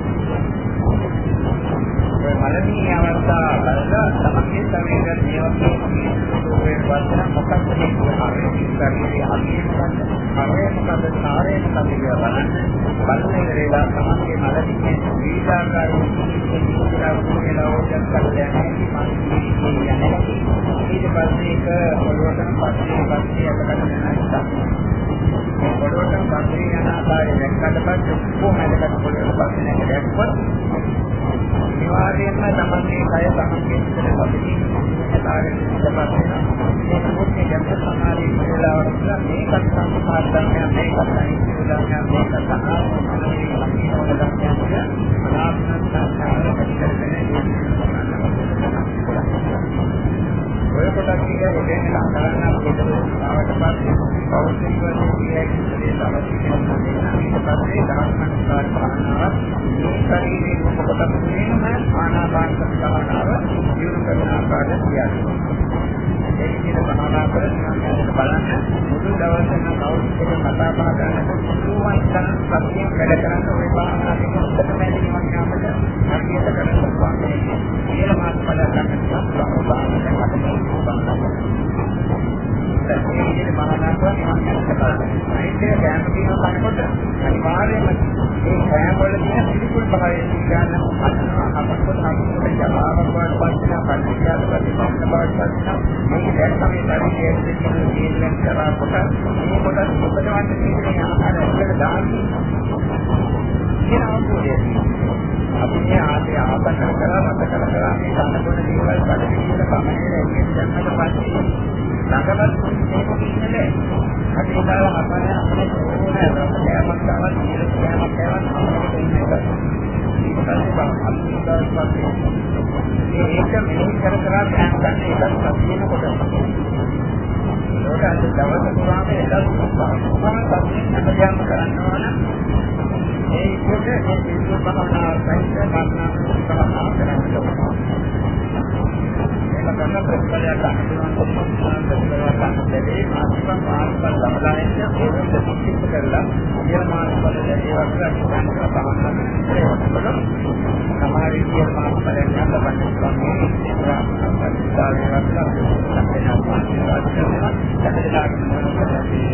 මනමී අවස්ථාව බලලා තමයි තමයි මේ වගේ මේ වචන මොකක්ද මේ ශරීරයේ අභියෝගය හරේ මොකද සාරේ මොකද කියලා බලන්න බලන්නේ වේලා තමයි මනමින් විවිධාකාරී කියලා කියලා ඕජස් කරලා යන්නේ ඊට පස්සේ ඒක පොළොවට පස්සේ පස්සේ අපකට නැත්නම් පොළොවට පස්සේ යන ආකාරය දැක්කට පස්සේ කොහොමද පොළොවට පස්සේ නැග දැක්කොත් අනිවාර්යයෙන්ම තමන්ගේ කය තමන්ගේ සිතට පදින හදාගෙන ඉඳපත් වෙනවා. මේ මොකද යම් සමාධි වේලාවට මේකත් සංස්කාර ධර්මයක් මේකත් අනිත්‍ය ධර්මයක් මේකත් අනාත්ම ධර්මයක් අනාත්ම සංස්කාර පිළිබඳව ඔය කොටස් කියන්නේ දෙන්න කරන්න අපිට ආවට පස්සේ පෞද්ගලික වශයෙන් කියන්නේ තවත් කියනවා ඊට පස්සේ දහස් සංස්කාර භාවනාව මේ ශරීරයේ රූප කොටස් තුනේම ආනාපාන භාවනාව දියුණු කරන ආකාරය කියන්නේ. ඒ විදිහට භාවනා කරලා බලන්න මුළු දවසේම කවුරුත් එක්ක කතා බහ කරනකොට පුළුවන් තරම් සත්‍යයෙන් වැඩ කරන්න ඔය භාවනා දෙක උත්තර මැදින් වගේ අපිට හරියට කරන්න පුළුවන්. කියලා මාත් බලන්න ගන්නවා භාවනා කරා මත කර කර මේ කනකොට දේවල් බඩ පිළිවෙල කමනේ එන්නේ දැන්නට පස්සේ ළඟවත් මේක ඉන්නේ අපි උදාලා අපේ අපේ ඕනෑ රසයක් ගන්න කියලා කියනවා කියනවා අපිට ඉන්නේ පස්සේ අත්දැකීම් පස්සේ මේක මෙහෙම කර කර දැනගන්න එකක් සතියන කොට ඒකට අද දවස පුරාම එදත් සම්පූර්ණ කරනවා නම් ඒ කොට මේ විද්‍යුත් භාවනා සහිත කරන ප්‍රතිඵලයක් අනුසාරයෙන් මානසික මානසික සම්බන්ධයෙන් ඒක ප්‍රතික්ෂේප කරලා ඒ මානසික බලයේ වස්තුවක් ගන්න භාවනා කරනවා. සමහර විදියට මානසික බලයෙන් ගන්න බන්නේ ඒක පරිස්සාවේ වස්තුවක් සම්පූර්ණ මානසික කරනවා. ඒකලාට මොනවද කරන්නේ?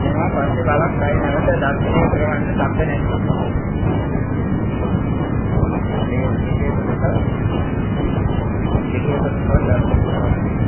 ඒවා පස්සේ බලක් කයි නැවත දර්ශනය කරවන්න සම්බ නැහැ. මේ විදිහට ඒක